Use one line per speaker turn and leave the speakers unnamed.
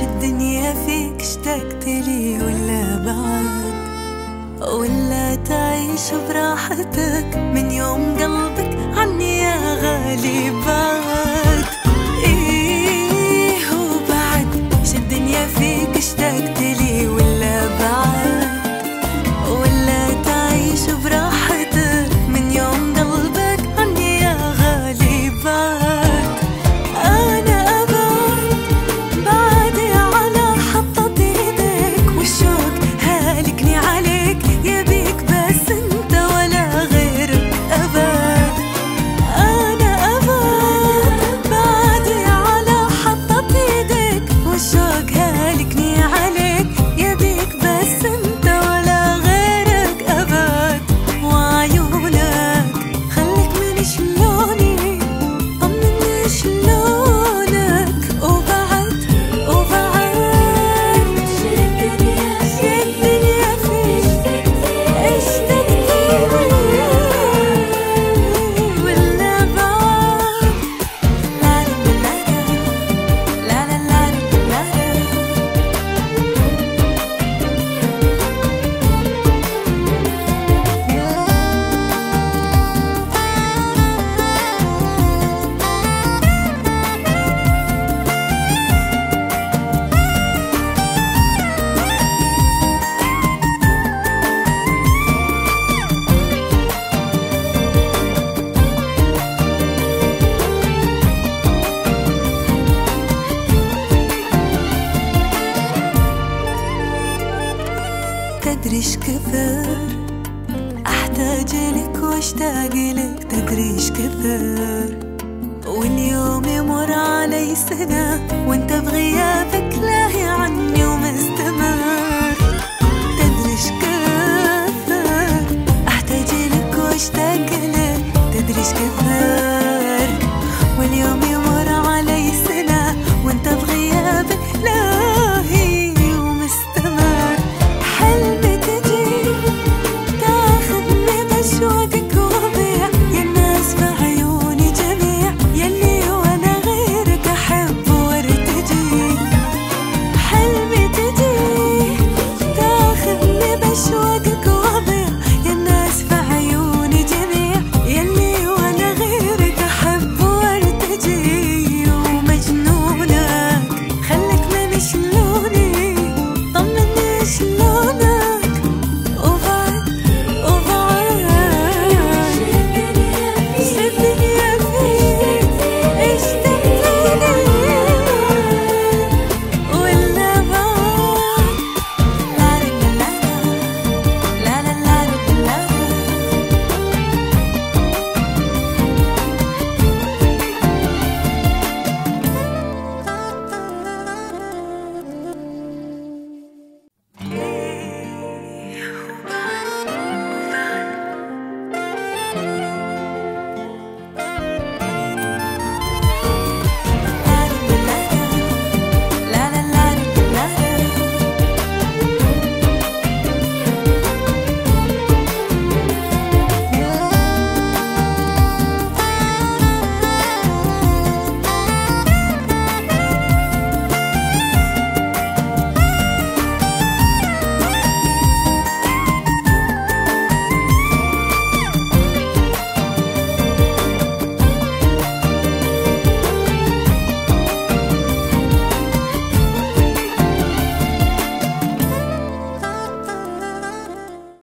الدنيا فيك اشتقت لي ولا بعد ولا تعيش براحتك من يوم قلبك مش كثر. أحتاج لك وأشتاق لك تدريش كثر. واليوم يمر علي سنه